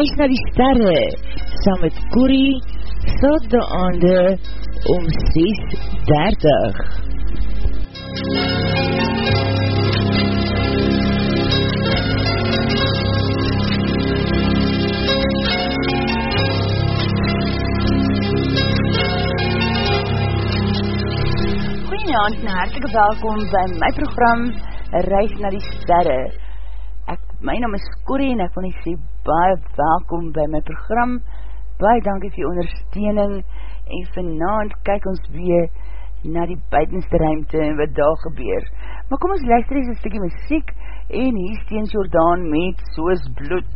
Reis na die sterre, saam met Corrie, saad aande om 6.30. Goeienavond en hartelike welkom by my program Reis na die Sterre. Ek, my naam is Corrie en ek wil nie sê baie welkom by my program. Baie dankie vir ondersteuning en vanavond kyk ons weer na die buitenste ruimte en wat daar gebeur. Maar kom ons luister eens een stukje muziek en hier steens Jordaan met Soos Bloed.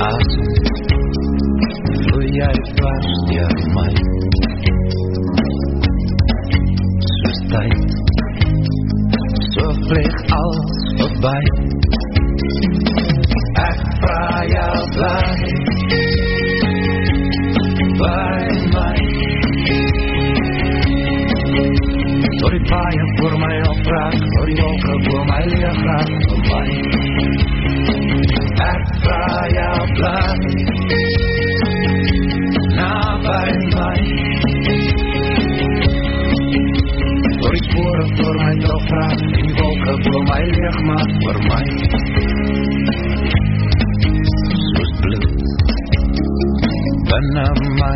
Аз Floiare partea mai Să stai Să plec al voorbij Echt vrij al blij Bij mij Door die paaien voor mij opdracht Door die ogen voor mij leergraag Voor mij maak vir my soos bloed binne my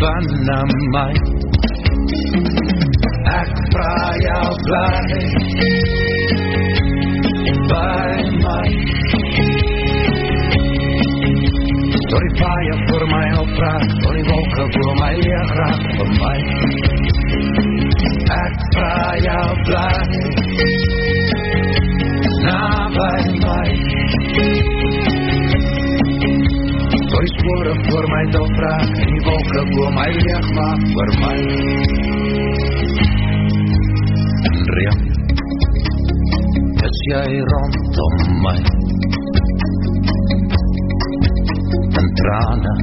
van my Ek vra jou bly by my Door die paaie voor my opdraag, door die wolke voor my leeg raak, vir my. leeg maak vir my En reem Is jy rondom my En trane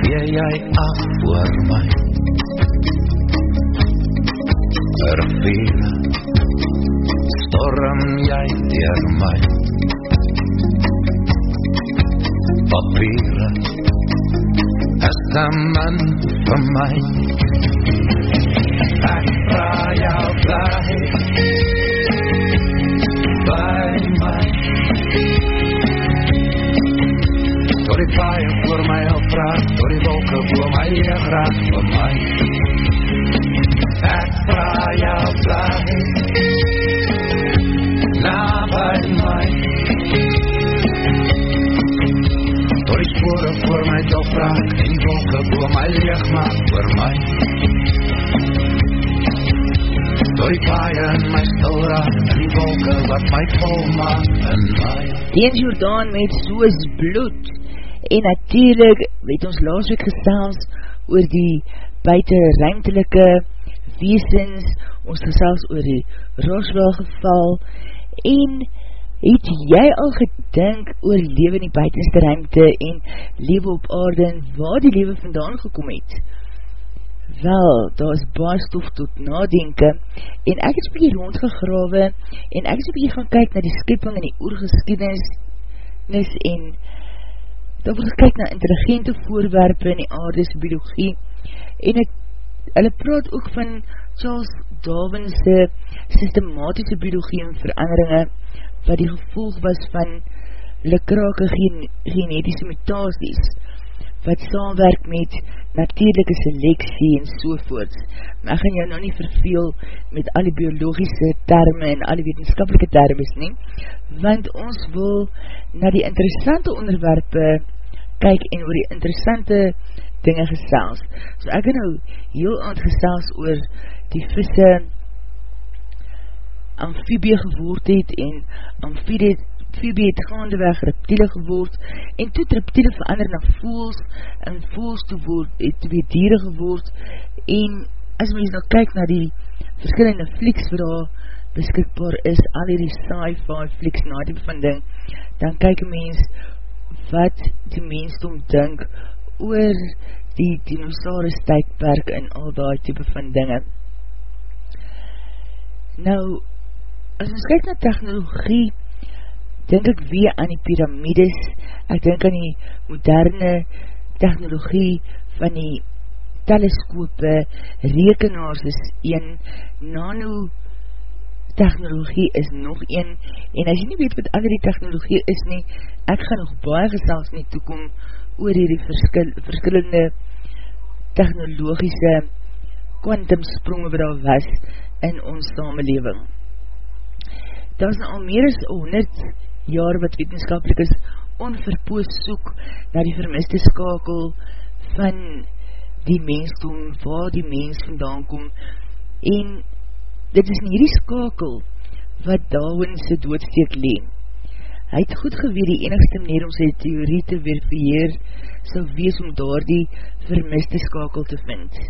Vee jy af voor my Riviere Storm jy dier my Papiere 'n man vir my. Ek vra jou bly. Bly my. Tot die fire voor my opdraag, tot die wolke voor my leeg raak vir my. Deens Jordaan met soos bloed. En natuurlijk het ons laas week gestels oor die buiten ruimtelike weesens, ons gestels oor die Roswell geval en het jy al gedink oor lewe in die buitenste ruimte en lewe op aarde en waar die lewe vandaan gekom het? Wel, daar is baie stof tot nadenke en ek is bykie rondgegrawe en ek is bykie gaan kyk na die skipping en die oorgeskiednis en daar word gekyk na intelligente voorwerpe in die aardes biologie en ek, hulle praat ook van Charles Darwin'se systematische biologie en veranderinge wat die gevolg was van lekrake gen genetische mutasies wat saamwerk met natuurlijke seleksie en sovoorts. Maar ek gaan jou nou nie verveel met al die biologische termen en al die wetenskapelike termen nie, want ons wil na die interessante onderwerpe kyk en oor die interessante dinge gesels. So ek gaan nou heel aand gesels oor die visse amfibie geword het en amfibie amfibie het gaandeweg reptiele geword, en toe reptiele verander na voels, en voels toe word, het toe weer dieren geword, en as mens nou kyk na die verskillende flieks wat daar beskikbaar is, al die sci-fi flieks na die bevinding, dan kyk mens wat die mensdom dink oor die dinosaurus tydperk en al die type van dinge. Nou, as ons kyk na technologie, denk ek weer aan die piramides, ek denk aan die moderne technologie van die teleskope, rekenaars is een, nano technologie is nog een, en as jy nie weet wat al die technologie is nie, ek gaan nog baie gesels nie toekom oor die verskil, verskillende technologische kwantumspronge wat daar was in ons samenleving. Daar is nou al meer as 100 jaar wat wetenskapelik is onverpoos soek na die vermiste skakel van die mensdom, waar die mens vandaan kom en dit is nie die skakel wat Darwin sy doodsteek leen. Hy het goed geweer die enigste manier om sy theorie te verifieer sal wees om daar die vermiste skakel te vind.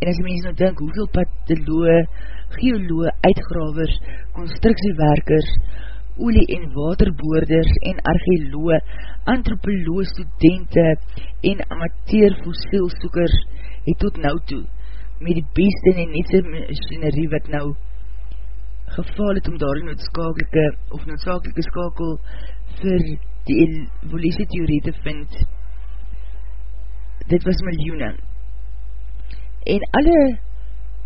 En as die mens nou denk, hoeveel patoloe, geoloe, uitgravers, constructiewerkers, olie- en waterboorders en archeoloe, antropoloe, studente en amateur fossielsoekers het tot nou toe met die beste en netse machinerie wat nou geval het om daar die noodskakelike of noodskakelike skakel vir die evolutie theorie te vind. Dit was miljoene. En alle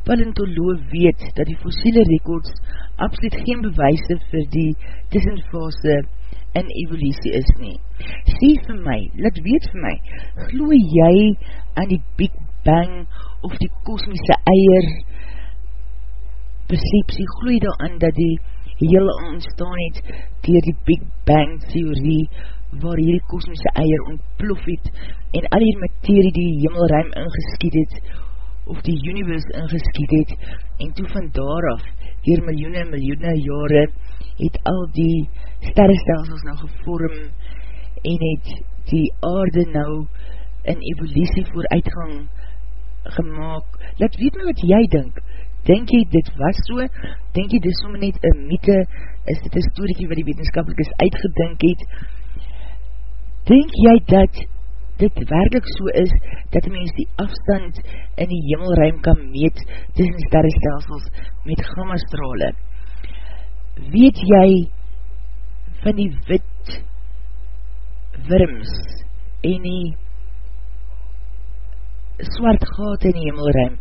paleontoloog weet dat die fossiele rekords absoluut geen bewijse vir die tussenfase in evolutie is nie. Sê vir my, laat weet vir my, gloe jy aan die Big Bang of die kosmiese eier perceptie, gloe jy daar aan dat die hele ontstaan het dier die Big Bang theorie waar hierdie kosmiese eier ontplof het en al die materie die hemelruim ingeskiet het of die universe ingeskiet het, en toe van daaraf, hier miljoene en miljoene jare, het al die sterrestelsels nou gevorm, en het die aarde nou in evolutie vooruitgang gemaakt. Laat weet my wat jy denk, denk jy dit was so, denk jy dit somme net een mythe, is dit een storykie wat die wetenskapelik is uitgedink het, denk jy dat dit werkelijk so is, dat mens die afstand in die hemelruim kan meet tussen sterrestelsels met gammastrale. Weet jy van die wit worms en die swart gaten in die hemelruim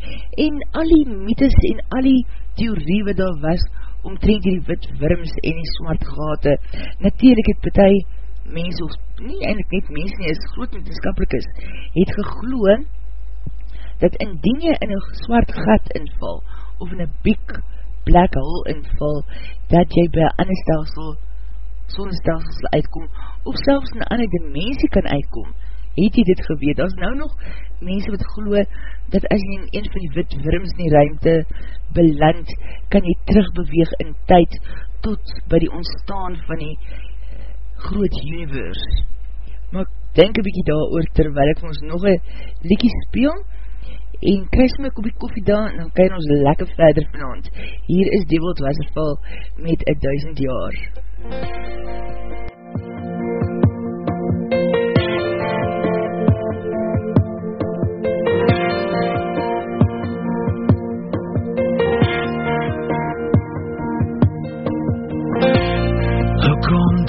en al die mythes en al die theorie wat daar was omtrent die wit worms en die swart gaten. Natuurlijk het betie mens, of nie eindelijk net mens nie, is groot wetenskapelik is, het gegloe, dat indien jy in een zwart gat inval, of in een big black hole inval, dat jy by een ander stelsel, sonnestelsel uitkom, of selfs in een ander dimensie kan uitkom, het jy dit geweet, as nou nog mense wat geloo, dat as jy in een van die wit worms in die ruimte beland, kan jy terugbeweeg in tyd, tot by die ontstaan van die groot universe. Maar ek denk een bykie daar oor, terwijl ek ons nog een liekie speel, en kruis my kopie koffie daar, en dan kan ons lekker verder vanavond. Hier is Devold Wasserval met a duizend jaar.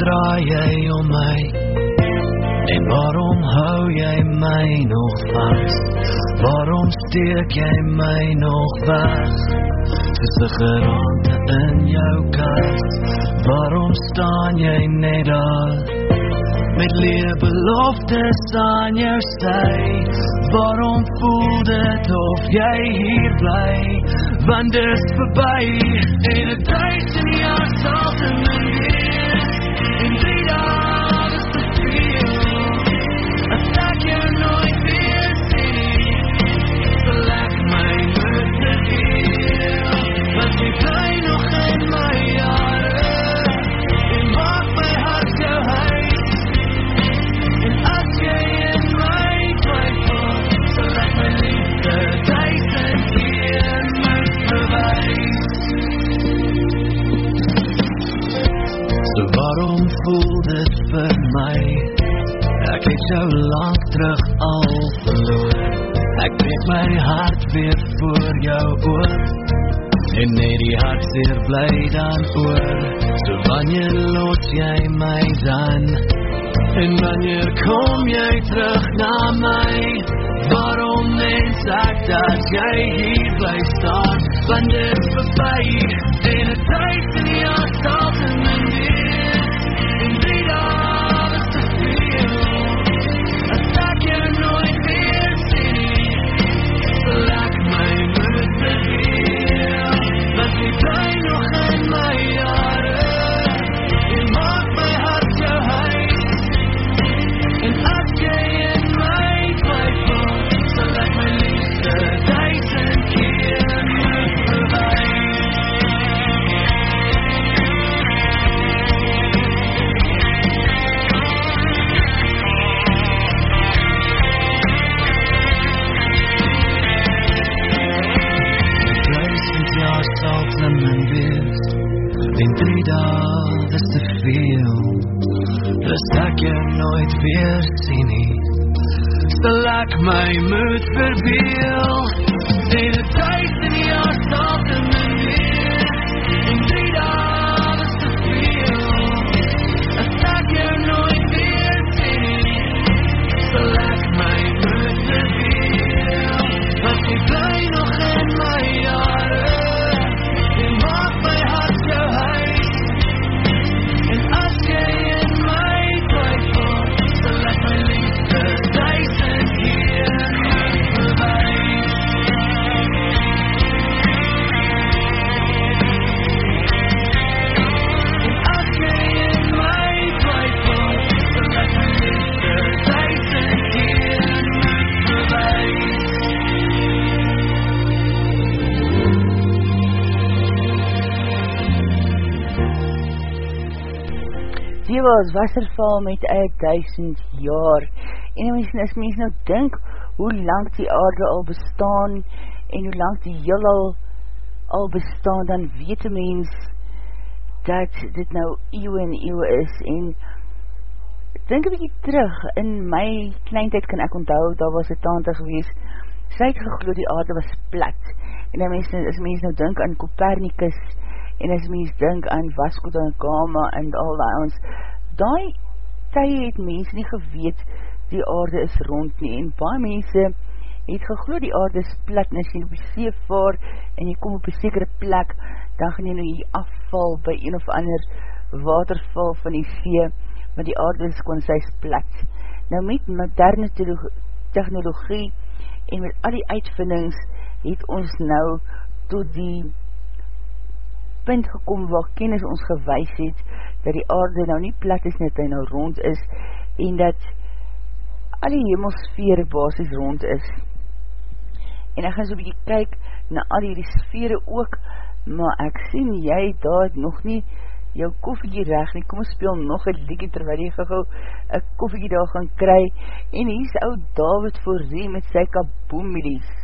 Draai jy om my. En waarom hou jy my nog vast Waarom steek jy my nog weg? Soos die gerande in jou kast Waarom staan jy net daar? Met leer beloftes aan jou sy. Waarom voel dit of jy hier bly? Want dit is voorbij En het thuis in jou is te veel. Dis ek jou nooit weer sien nie Sal ek my moed verbeel En het Die was wasserval met een duisend jaar. En mens, as mens nou dink, hoe lang die aarde al bestaan, en hoe lang die heel al, al bestaan, dan weet die mens, dat dit nou eeuw en eeuw is, en dink bykie terug, in my kleintijd kan ek onthou, daar was een tante gewees, sy het gegloed die aarde was plat, en dan mens, as mens nou dink aan Copernicus, en as mens dink aan Vasco da Gama en al die ons, die tye het mens nie geweet die aarde is rond nie, en baie mense het gegloed die aarde is plat, en as jy op die see vaar, en jy kom op een sekere plek, dan gaan jy nou hier afval by een of ander waterval van die see, want die aarde is kon sy is plat. Nou met moderne technologie, en met al die uitvindings, het ons nou tot die punt gekom waar kennis ons gewys het, dat die aarde nou nie plat is, net hy nou rond is, en dat al die hemelsfere basis rond is. En ek gaan so bykie kyk na al die sfere ook, maar ek sien jy daar nog nie jou koffiekie reg nie, kom speel nog een liekie terwijl jy gauw een koffiekie daar gaan kry, en hier is oud David Voorzee met sy kaboomilies.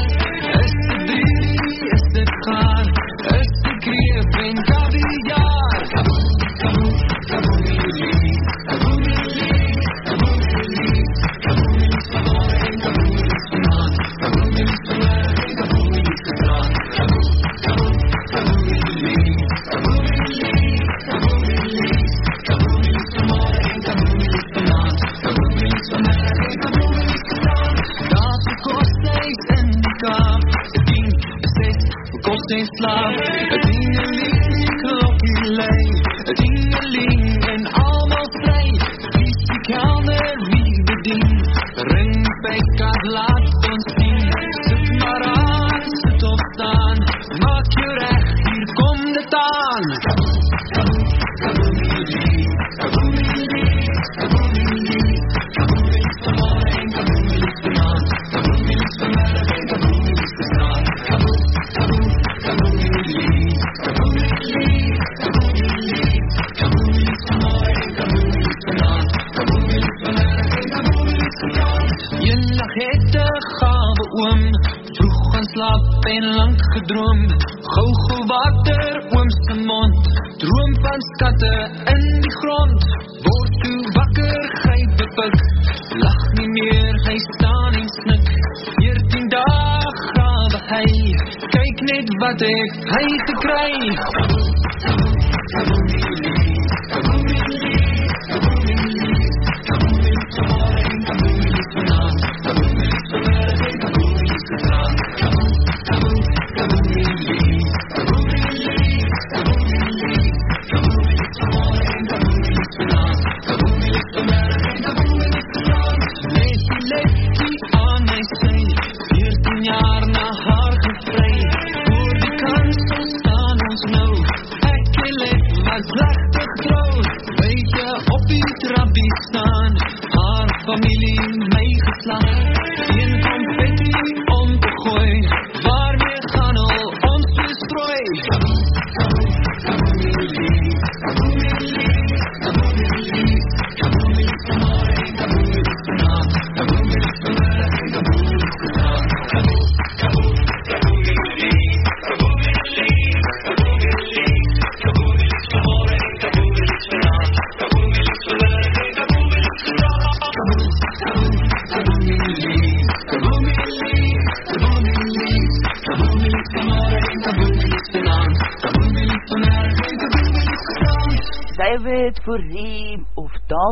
kos en slaap Een dingeling, klokkie lei Een dingeling en allemaal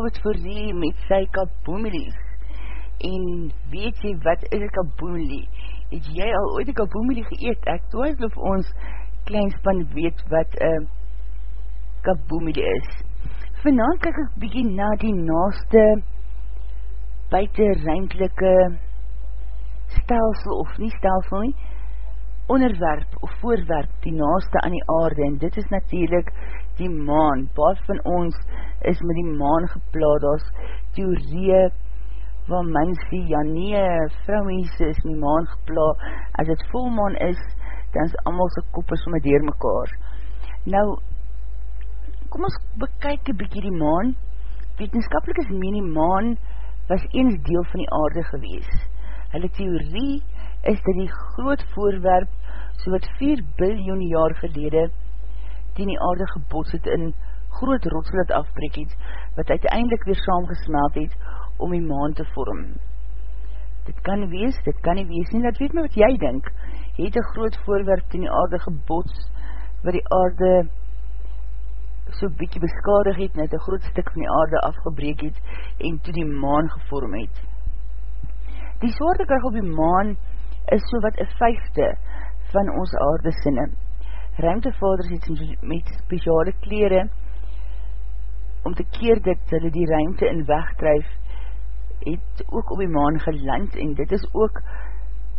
of David Voorhie met sy kaboemelies. En weet jy wat is een kaboemelie? Het jy al ooit een kaboemelie geëet? Ek twyfel of ons kleinspan weet wat een kaboemelie is. Vanavond kyk ek bykie na die naaste buiten ruimtelike stelsel of nie stelsel nie, onderwerp of voorwerp die naaste aan die aarde en dit is natuurlijk die maan. Baas van ons is met die maan geplaad as theorie waar mens sê, ja nee, vrouwmense is met die maan geplaad. As het volmaan is, dan is allemaal sy koppe somme dier mekaar. Nou, kom ons bekyk een bykie die maan. Wetenskapelik is meen die maan was eens deel van die aarde gewees. Hulle theorie is dat die groot voorwerp so wat 4 biljoen jaar gelede in die aarde gebots het in groot rotsel het afbreek het, wat uiteindelik weer saamgesmeld het om die maan te vorm. Dit kan wees, dit kan nie wees nie, dat weet my wat jy denk, het een groot voorwerp in die aarde gebots, wat die aarde so bykie beskadig het, net een groot stuk van die aarde afgebreek het, en toe die maan gevorm het. Die zwaartekracht op die maan is so wat een vijfde van ons aarde sinne. Ruimtevaders het met speciale kleren om te keer dat hulle die ruimte in wegdrijf het ook op die maan geland en dit is ook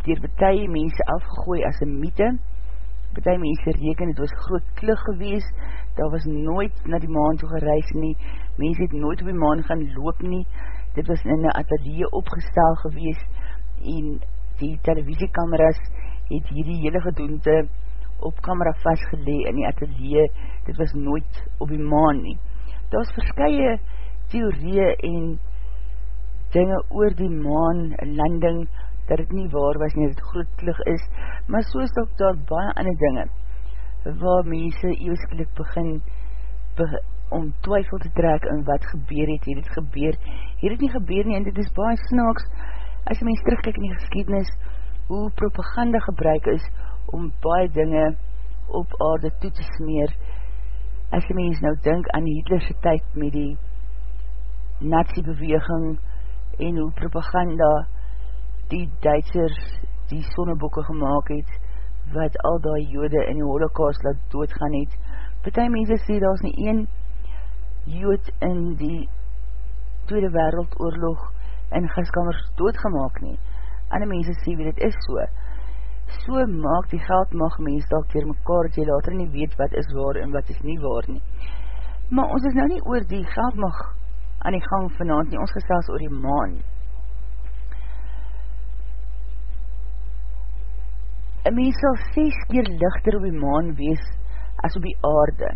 dier betie mense afgegooi as een mythe. Betie mense reken, het was groot klug gewees, daar was nooit na die maan toe gereis nie, mense het nooit op die maan gaan loop nie, dit was in een atelier opgestel gewees en die televisiekameras het hierdie hele gedoente op camera vastgelee in die atelier, dit was nooit op die maan nie. Daar is verskye theorieën en dinge oor die maan landing, dat het nie waar was nie, dat het groot klug is, maar so is ook daar baie ander dinge, waar mense eeuwsklik begin, begin om twyfel te trek in wat gebeur het, het het gebeur, het het nie gebeur nie, en dit is baie snaaks, as jy mens terugkijk in die geschiedenis, hoe propaganda gebruik is, om baie dinge op aarde toe te smeer, as jy mens nou denk aan die Hitlerse tyd met die nazi-beweging, en hoe propaganda die Duitsers die sonnebokke gemaakt het, wat al die jode in die holocaust laat doodgaan het. Partij mense sê, daar is nie een jood in die Tweede Wereldoorlog in gaskammers doodgemaak nie. Ander mense sê, wie dit is so. So maak die geld mag mens dalk dier mekaar, dat jy later nie weet wat is waar en wat is nie waar nie. Maar ons is nou nie oor die geld mag aan die gang vanavond nie, ons gesels oor die maan. Een mens sal 6 keer lichter op die maan wees as op die aarde.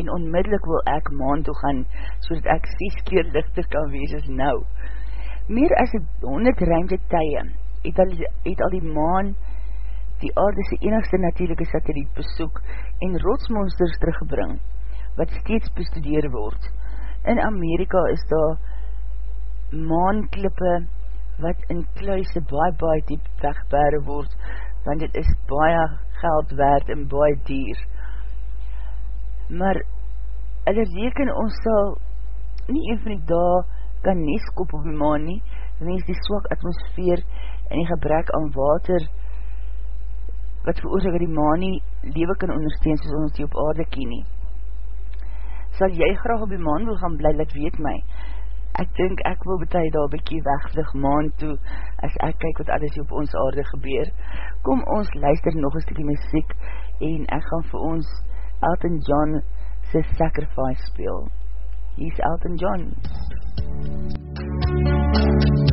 En onmiddellik wil ek maan toe gaan, so dat ek 6 keer lichter kan wees as nou. Meer as 100 ruimte tye het al, het al die maan die aarde sy enigste natuurlijke satelliet besoek en rotsmonsters teruggebring, wat steeds bestudeer word. In Amerika is daar maanklippe wat in kluise baie baie diep wegbare word, want dit is baie geld waard en baie dier. Maar hulle reken ons sal nie een van die dag kan neskop op die maan nie, wens die swak atmosfeer en die gebrek aan water wat veroorzaak die maan nie lewe kan ondersteun soos ons die op aarde ken nie. Sal jy graag op die maan wil gaan bly, let weet my, ek dink ek wil betuig daar bykie wegvlug maan toe, as ek kyk wat alles op ons aarde gebeur. Kom ons luister nog een stukje muziek, en ek gaan vir ons Elton John sy sacrifice speel. Hier is Elton John. Elton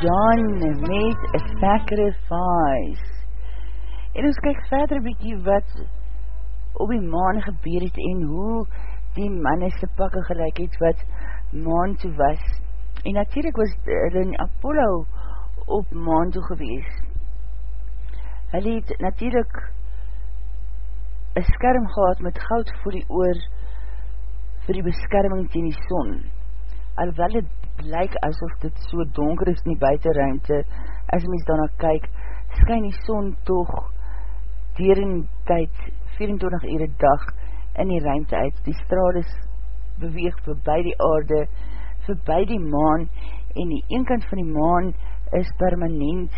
John met A Sacrifice. En ons kyk verder bykie wat op die maan gebeur het en hoe die mannese pakke gelijk het wat maan toe was. En natuurlijk was hulle in Apollo op maan toe gewees. Hulle het natuurlijk een skerm gehad met goud voor die oor vir die beskerming teen die son. Alhoewel het blyk asof dit so donker is in die buitenruimte, as mens daarna kyk, skyn die son toch dier in tyd 24 ure dag in die ruimte uit. Die straal is beweeg voorbij die aarde, voorbij die maan en die een kant van die maan is permanent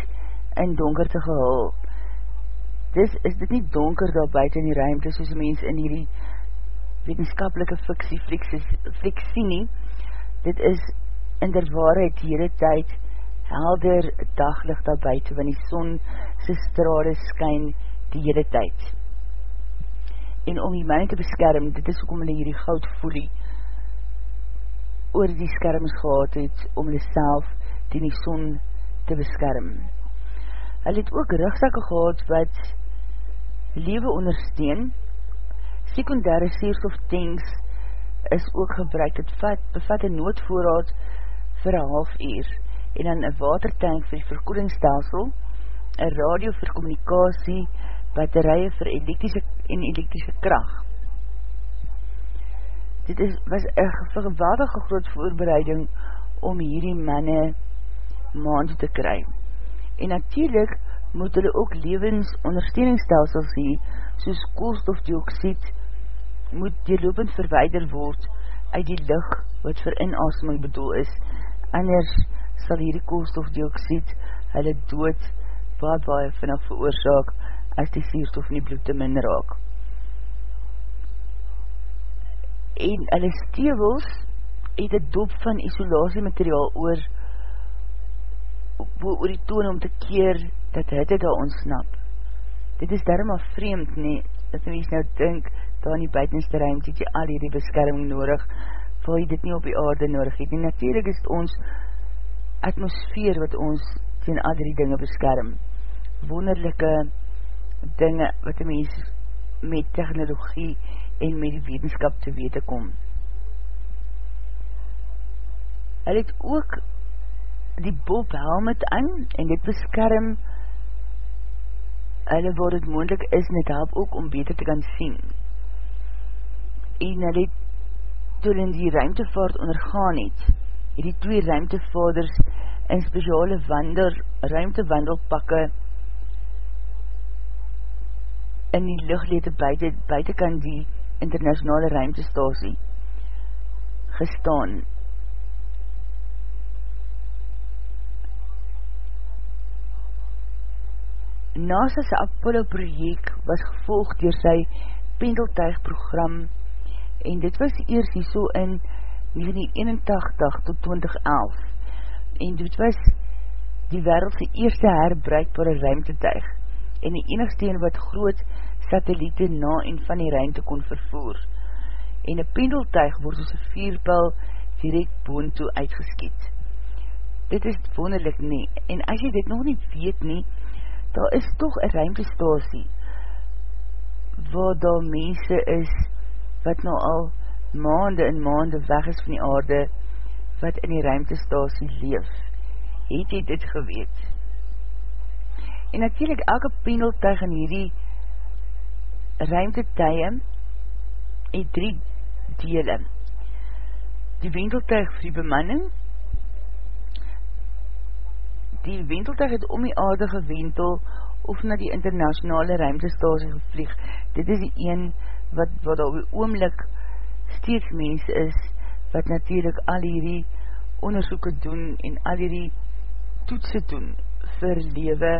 in donkerte gehul. Dis is dit nie donker daar buiten in die ruimte soos mens in die wetenskapelike fiksie fliksie nie. Dit is in der waarheid die hele tyd helder daglicht daar buiten, want die son sy strale skyn die hele tyd. En om die man te beskerm, dit is ook om hulle hierdie goud voelie oor die skerms gehad het, om hulle self die die son te beskerm. Hulle het ook rugzakke gehad wat lewe ondersteun, sekundare seerstof tanks is ook gebruik, het vat, bevat een noodvoorraad vir een half uur, en dan een watertank vir die verkoelingsstelsel, een radio vir communicatie, batterije vir elektrische en elektrische kracht. Dit is, was een geweldige groot voorbereiding om hierdie manne maand te kry. En natuurlijk moet hulle ook levensondersteuningsstelsels hee, soos koolstofdioksied, moet deurlopend verweider word uit die licht wat vir inasming bedoel is, anders sal hierdie koolstofdioksied hulle dood baie baie vanaf veroorzaak as die sierstof in die bloed te min raak. En hulle stevels het een dop van isolatiemateriaal oor oor die toon om te keer dat hitte daar ontsnap. Dit is daarom al vreemd nie, dat mens nou dink, daar in die buitenste ruimte het jy al hierdie beskerming nodig, waar jy dit nie op die aarde nodig het. En natuurlijk is ons atmosfeer wat ons ten al die dinge beskerm. Wonderlijke dinge wat die mens met technologie en met die wetenskap te wete kom. Hy het ook die Bob helmet aan en dit beskerm hulle waar het moendlik is en het help ook om beter te kan sien. En hy het toe in die ruimtevaart ondergaan het, het die twee ruimtevaders in speciale wander, ruimtewandelpakke in die luchtlete buiten, buiten kan die internationale ruimtestasie gestaan. NASA's Apollo project was gevolg door sy pendeltuigprogram en dit was eers hier so in 1981 tot 2011 en dit was die wereldse eerste herbruikbare ruimtetuig en die enigste een wat groot satelliete na en van die ruimte kon vervoer. En een pendeltuig word soos een vierpel direct boon toe uitgeskiet. Dit is wonderlik nie, en as jy dit nog nie weet nie, daar is toch een ruimtestasie waar daar mense is wat nou al maande en maande weg is van die aarde wat in die ruimtestasie leef. Het jy dit geweet? En natuurlijk elke pendeltuig in hierdie ruimtetuie het drie dele. Die wendeltuig vir die bemanning, die wendeltuig het om die aarde gewendel of na die internationale ruimtestasie gevlieg. Dit is die een wat, wat al die oomlik steeds mens is, wat natuurlijk al hierdie onderzoeken doen en al hierdie toetsen doen vir lewe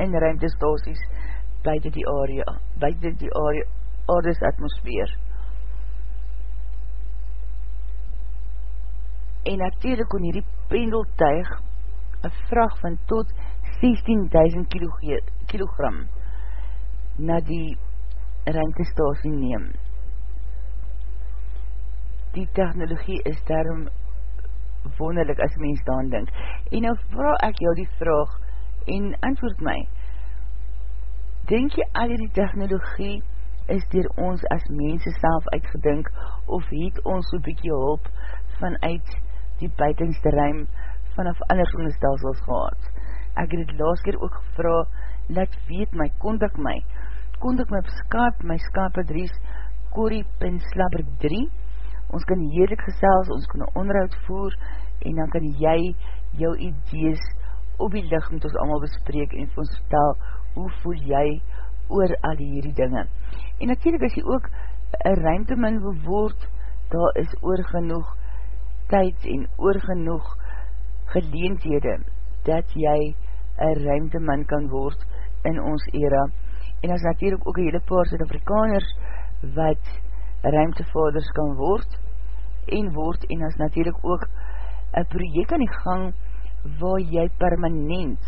en ruimtestasies buiten die area, buiten die area, aardes atmosfeer. En natuurlijk kon hierdie pendeltuig een vraag van tot 16.000 kilogram na die ruimtestasie neem. Die technologie is daarom wonderlik as mens daan dink. En nou vraag ek jou die vraag en antwoord my, denk jy al die technologie is dier ons as mense self uitgedink of het ons so'n bykie hulp vanuit die buitenste ruim vanaf ander zonnestelsels gehad. Ek het het laas keer ook gevra, laat weet my, kontak my, kontak my op Skype, my Skype adres, corrie.slabber3, ons kan heerlik gesels, ons kan onderhoud voer, en dan kan jy jou idees op die licht met ons allemaal bespreek, en vir ons vertel, hoe voel jy oor al die hierdie dinge. En natuurlijk as jy ook een ruimtemin wil word, daar is oor genoeg tyd en oor genoeg geleendhede dat jy een ruimtemin kan word in ons era. En as natuurlijk ook een hele paar Zuid-Afrikaners wat ruimtevaders kan word en word en as natuurlijk ook een project aan die gang waar jy permanent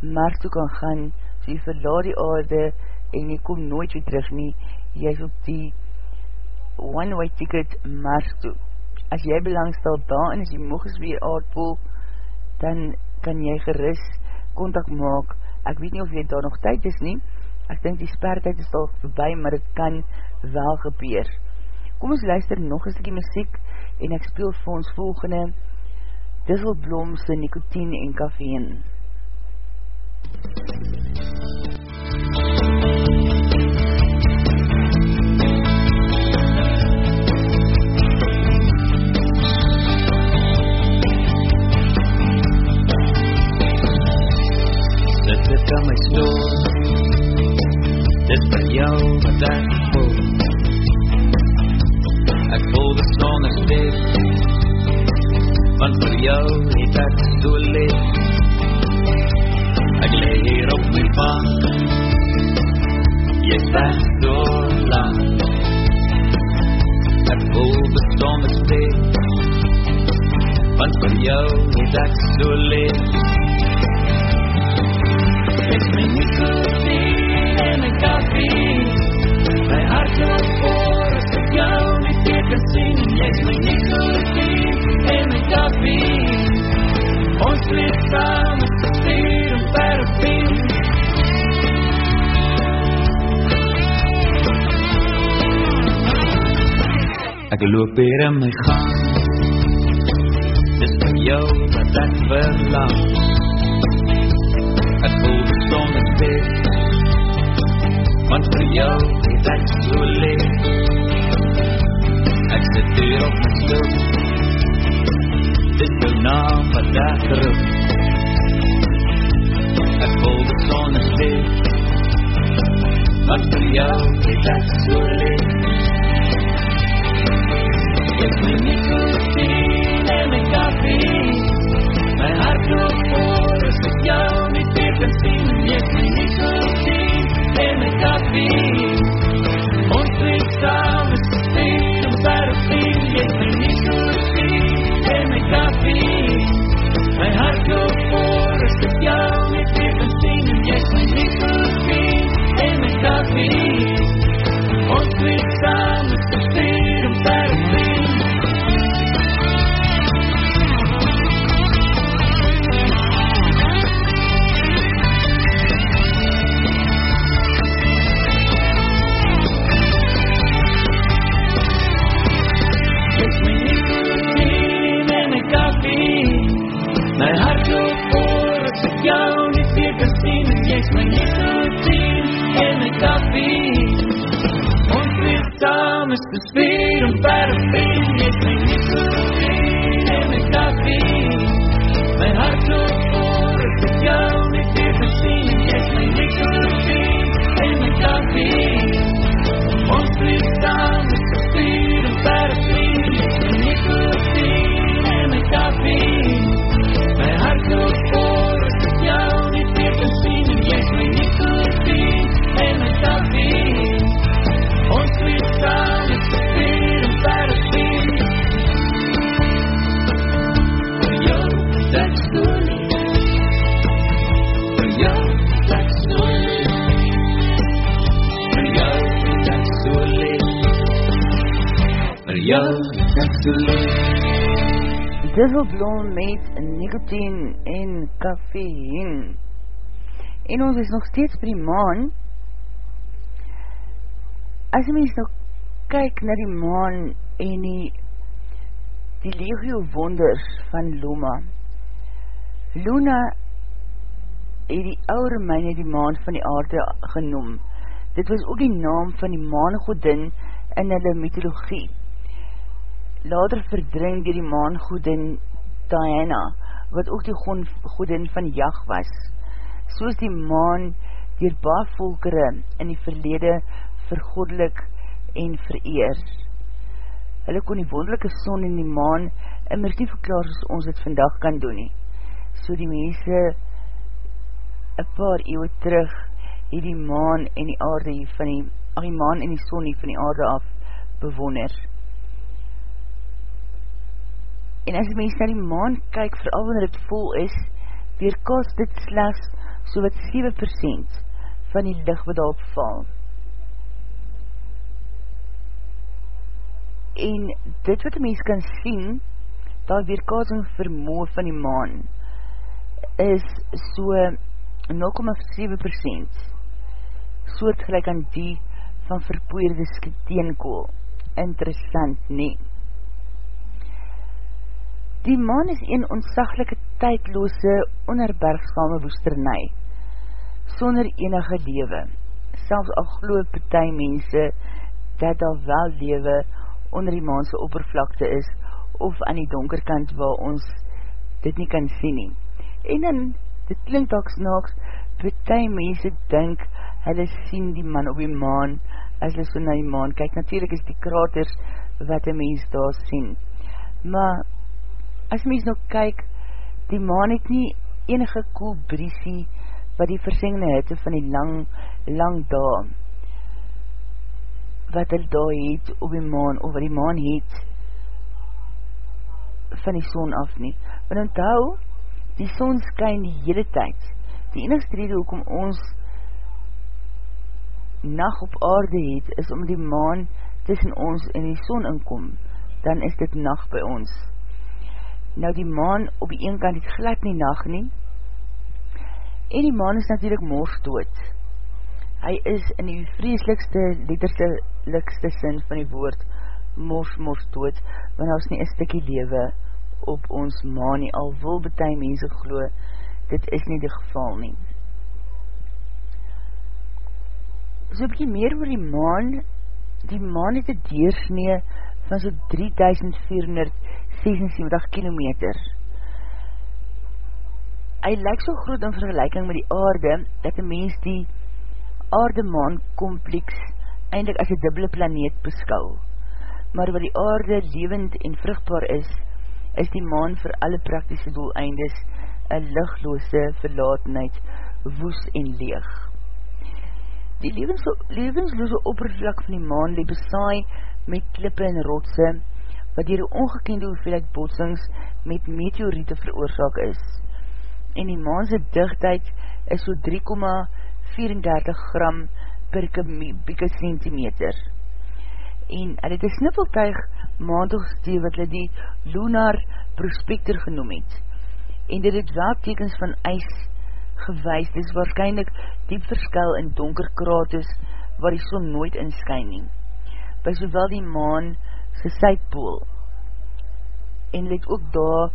maar toe kan gaan so jy verlaat die aarde en jy kom nooit weer terug nie, jy is op die one-way ticket Mars toe. As jy belangstel daarin, as jy moog is weer aardpoel, dan kan jy geris contact maak. Ek weet nie of jy daar nog tyd is nie, ek dink die spertijd is al voorbij, maar het kan wel gebeur. Kom ons luister nog een stukkie muziek en ek speel vir ons volgende Disselblomse, Nicotine en Kaffeen. Sit Hier in my gang Dis vir jou wat ek verlang. Ek voel die son is best Want vir jou het ek so leeg Ek sit hier op my stoel. Dis jou naam wat ek roep. Ek voel die son is best Want vir jou het ek so leeg duffelblom met nicotine en kaffeïn. En ons is nog steeds by die maan. As die mens nog kyk na die maan en die, die legio wonders van Loma. Luna het die oude myne die maan van die aarde genoem. Dit was ook die naam van die maangodin in hulle mythologie. Later verdring die die maangodin Diana, wat ook die godin van jag was. Soos die maan dier baar volkere in die verlede vergodelik en vereer. Hulle kon die wonderlijke son en die maan immers nie verklaar soos ons het vandag kan doen nie. So die mense een paar eeuw terug het die maan en die aarde van die, ach die maan en die son van die aarde af bewonner. En as die mens na die maan kyk, vooral wanneer het vol is, weerkaas dit slechts so wat 7% van die licht wat daarop val. En dit wat die mens kan sien, daar weerkaasing vermoe van die maan, is so 0,7% soortgelijk aan die van verpoeerde steenkool. Interessant, nie. Die maan is een onsaglike tydloose, onherbergsame woesternij, sonder enige lewe. Selfs al geloof partij mense, dat daar wel lewe onder die maanse oppervlakte is, of aan die donkerkant waar ons dit nie kan sien nie. En dan, dit klink ook snaaks, partij mense denk, hulle sien die man op die maan, as hulle so na die maan kyk, natuurlijk is die kraters wat die mens daar sien. Maar, as mens nou kyk, die maan het nie enige koel briesie, wat die versengende hitte van die lang, lang daam, wat hulle daar het op die maan, of wat die maan het, van die son af nie. Want onthou, die son skyn die hele tyd. Die enigste rede hoekom ons nacht op aarde het, is om die maan tussen ons en die son inkom, dan is dit nacht by ons. Nou die maan op die een kant het glad nie nacht nie, en die maan is natuurlijk mors dood. Hy is in die vreeslikste, letterlikste sin van die woord, mors, mors dood, want ons nie een stikkie lewe op ons maan nie, al wil betuig mense glo, dit is nie die geval nie. so bykie meer oor die maan, die maan het een deursnee van so 3476 kilometer. Hy lyk so groot in vergelijking met die aarde, dat die mens die aarde-maan kompleks eindelijk as een dubbele planeet beskou. Maar waar die aarde levend en vruchtbaar is, is die maan vir alle praktische doeleindes een lichtloose verlatenheid, woes en leeg. Die levensloose oppervlak van die maan lie besaai met klippe en rotse, wat dier die ongekende hoeveelheid botsings met meteoriete veroorzaak is. En die maanse dichtheid is so 3,34 gram per kubieke centimeter. En hy het een snippeltuig maandagstee wat hy die lunar prospector genoem het. En dit het waaktekens van ijs gewys, dit is waarschijnlijk diep verskil in donker krates waar die son nooit inskyn nie. By sowel die maan sy sydpool en het ook daar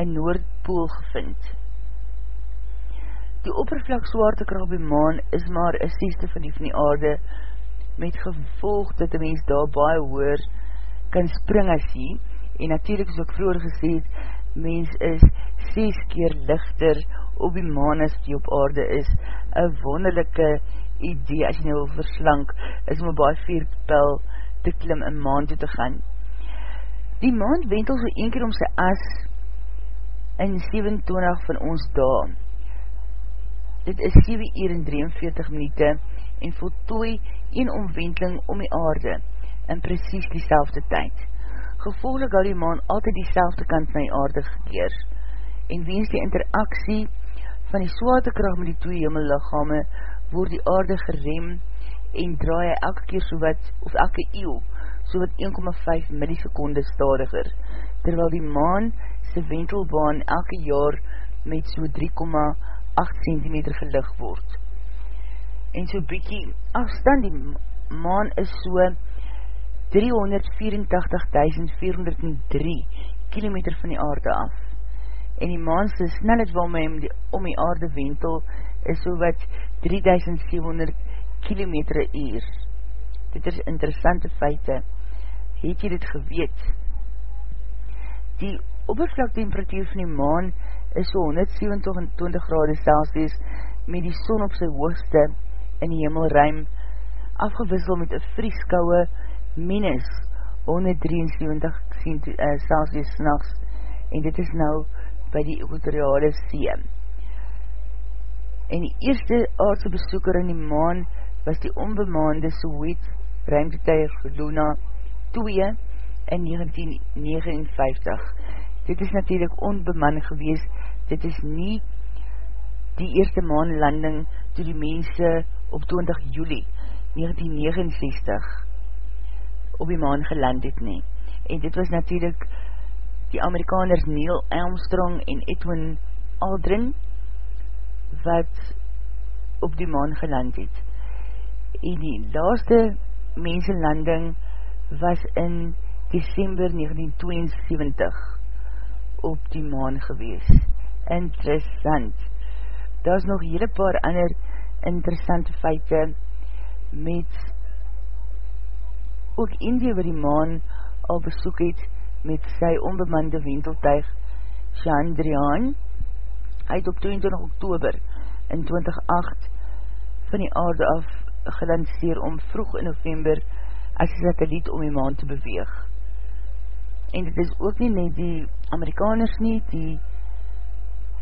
in Noordpool gevind. Die oppervlak zwaartekracht die maan is maar een sieste van die van die aarde met gevolg dat die mens daar baie hoor kan spring as hy en natuurlijk is ook vroeger gesê mens is 6 keer lichter op die maan as die op aarde is, een wonderlijke idee as jy nou wil verslank, is een baie vierpel te klim in maan toe te gaan. Die maan wentel so een keer om sy as in 27 van ons daan. Dit is 7 uur en 43 minuute en voltooi een omwenteling om die aarde in precies die selfde tyd. Gevolglik hou die maan altyd die selfde kant van die aarde gekeer en weens die interaksie van die swaartekracht met die twee hemellichame word die aarde gerem en draai elke keer so wat, of elke eeuw, so wat 1,5 millisekonde stadiger, terwyl die maan sy wentelbaan elke jaar met so 3,8 cm gelig word. En so bykie afstand, die maan is so 384.403 km van die aarde af. En die maan sy snelheid waarmee om die, om die aarde wentel is so wat 3700 km uur. Dit is interessante feite. Het jy dit geweet? Die oppervlaktemperatuur van die maan is so 127 grade Celsius met die son op sy hoogste in die hemelruim afgewissel met een vrieskouwe minus 173 eh, Celsius s'nachts en dit is nou by die equatoriale see. En die eerste aardse besoeker in die maan was die onbemaande Soweet ruimtetuig Luna 2 in 1959. Dit is natuurlijk onbeman gewees, dit is nie die eerste maanlanding toe die mense op 20 juli 1969 op die maan geland het nie. En dit was natuurlijk die Amerikaners Neil Armstrong en Edwin Aldrin wat op die maan geland het. En die laaste mensenlanding was in December 1972 op die maan gewees. Interessant. Daar is nog hele paar ander interessante feite met ook India wat die maan al besoek het met sy onbemande wenteltuig Chandrayaan. Hy het op 22 oktober in 2008 van die aarde af gelanceer om vroeg in november as die satelliet om die maan te beweeg. En dit is ook nie net die Amerikaners nie, die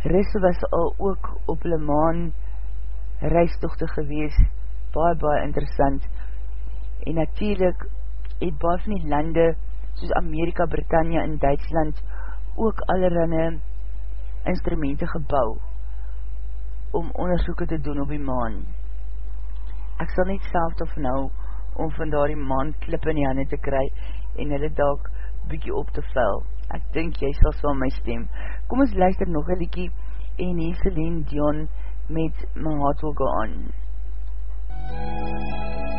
risse was al ook op hulle maan reistochte gewees, baie baie interessant. En natuurlijk het baie van die lande soos Amerika, Britannia en Duitsland ook allerhande instrumente gebouw om onderzoeken te doen op die maan. Ek sal niet self of nou om van daar die maan klip in die handen te kry en hulle dalk bykie op te vel. Ek dink jy sal sal my stem. Kom ons luister nog een liekie en hier Celine Dion met My Heart Will Go On. MUZIEK Celine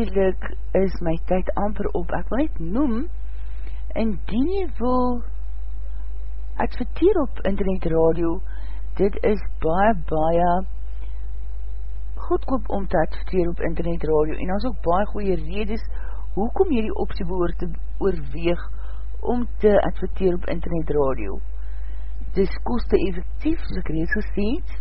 natuurlijk is my tyd amper op. Ek wil net noem, indien jy wil adverteer op internet radio, dit is baie, baie goedkoop om te adverteer op internet radio. En as ook baie goeie redes, hoekom jy die optie behoor te oorweeg om te adverteer op internet radio. Dis koste effectief, soos ek reeds gesê het.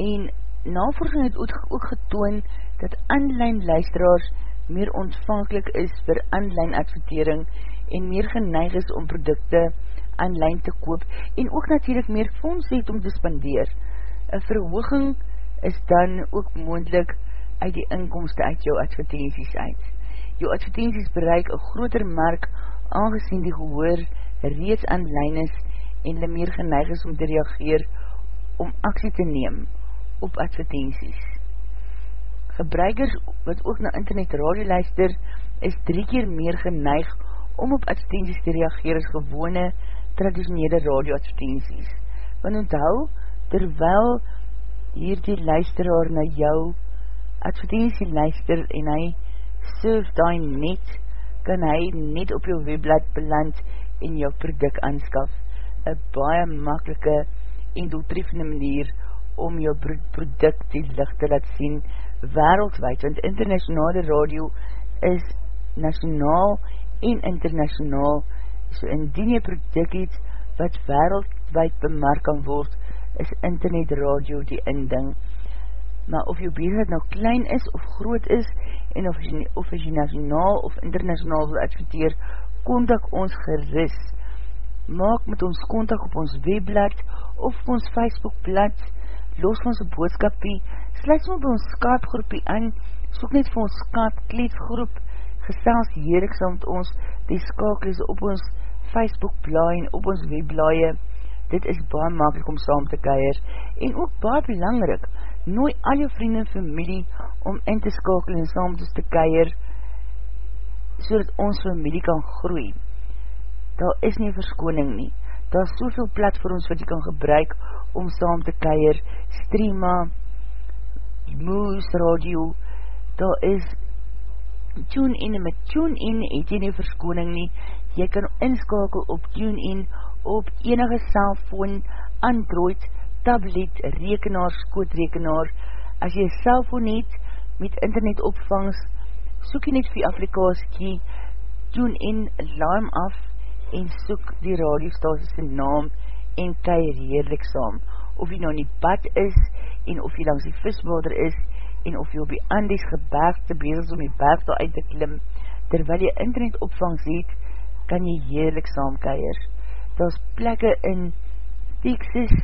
En navorsing het ook getoon dat online luisteraars meer ontvankelijk is vir online advertering en meer geneig is om producte online te koop en ook natuurlijk meer fonds het om te spandeer. Een verhooging is dan ook moendlik uit die inkomste uit jou advertenties uit. Jou advertenties bereik een groter mark aangezien die gehoor reeds online is en hulle meer geneig is om te reageer om aksie te neem op advertenties. Gebruikers wat ook na internet radio luister, is drie keer meer geneig om op advertenties te reageer as gewone traditionele radio advertenties. Want onthou, terwyl hier die luisteraar na jou advertentie luister en hy surf die net, kan hy net op jou webblad beland en jou product aanskaf. Een baie makkelike en doeltreffende manier om jou product die licht te laat sien wereldwijd, want internationale radio is nationaal en internationaal, so indien jy product het wat wereldwijd bemerk kan word, is internet radio die inding. Maar of jou bezigheid nou klein is of groot is, en of jy, of jy nationaal of internationaal wil adverteer, kontak ons geris. Maak met ons kontak op ons webblad of op ons Facebookblad, los ons een boodskapie, sluit ons by ons skaapgroepie aan, soek net vir ons skaap kleedgroep, gesels heerlik saam met ons, die skakel is op ons Facebookblaai en op ons webblaie, dit is baie makkelijk om saam te keir, en ook baie belangrik, nooi al jou vrienden en familie om in te skakel en saam ons te keir, so dat ons familie kan groei. Daar is nie verskoning nie, daar is soveel platforms wat jy kan gebruik om saam te keir, streama, moose, radio, daar is tune-in en met tune-in het jy nie verskoning nie, jy kan inskakel op tune-in op enige cellfoon, android, tablet, rekenaar, skootrekenaar, as jy cellfoon het met internet opvangs, soek jy net vir Afrikaaskie, tune-in, laam af, en soek die radiostasie naam en keir heerlik saam. Of jy nou in die bad is en of jy langs die visbader is en of jy op die Andes gebergte bezig om die berg daar uit te klim, terwyl jy internet opvang ziet, kan jy heerlik saam keir. Daar is plekke in Texas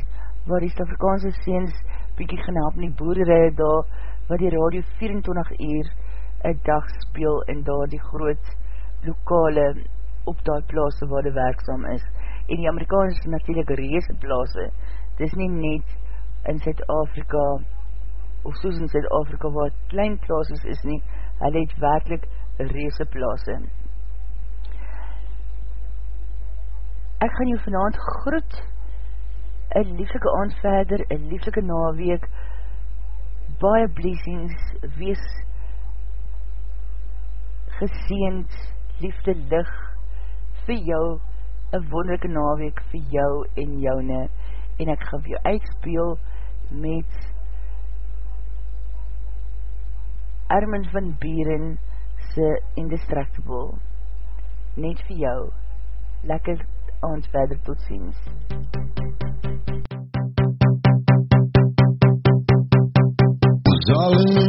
waar die Stafrikaanse seens bykie gaan help in die boerderij daar, waar die radio 24 uur een dag speel en daar die groot lokale op die plaas waar die werkzaam is. En die Amerikaans is natuurlijk reese plaas. Dit is nie net in Zuid-Afrika of soos in Zuid-Afrika waar klein plaas is, is nie. Hulle het werkelijk reese plaas. Ek gaan jou vanavond groet een lieflike aand verder, een lieflike naweek, baie blessings, wees geseend, liefde licht, vir jou een wonderlijke naweek vir jou en joune. En ek gaan vir jou uitspeel met Armin van Bieren se Indestructible. Net vir jou. Lekker aand verder tot ziens Was